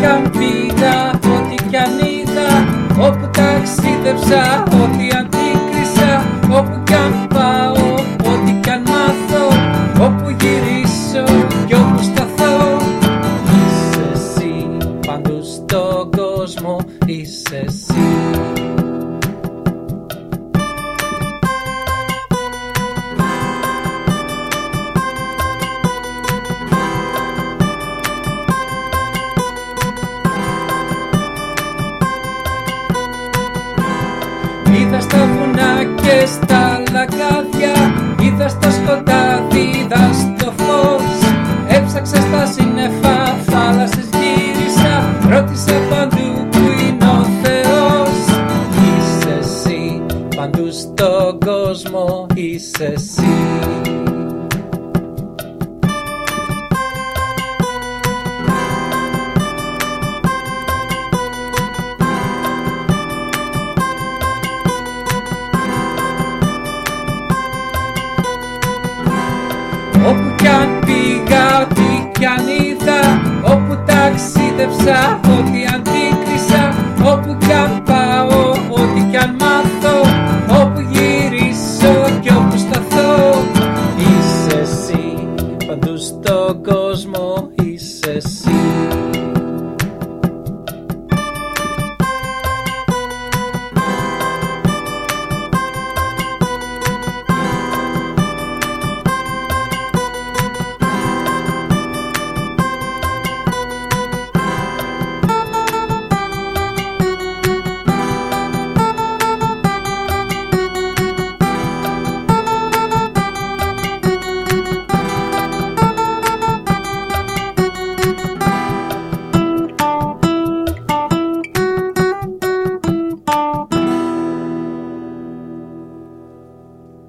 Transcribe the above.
κι αν πήγα, ό,τι κι αν είδα Όπου ταξίδεψα, ό,τι αντίκρισα Όπου κι αν πάω, ό,τι κι αν μάθω Όπου γυρίσω κι όπου σταθώ. Είσαι εσύ παντού στον κόσμο, είσαι εσύ Είδα στα βουνά και στα λακάδια Είδα στα σκοτάδι, είδα στο φως. Έψαξα στα σύννεφα, θάλασσες γύρισα Ρώτησα παντού που είναι ο Θεός. Είσαι εσύ, παντού στον κόσμο είσαι εσύ Όπου κι αν πήγα, ό,τι κι αν είδα Όπου ταξίδεψα, ό,τι αντίκρισα Όπου κι αν πάω, ό,τι κι αν μάθω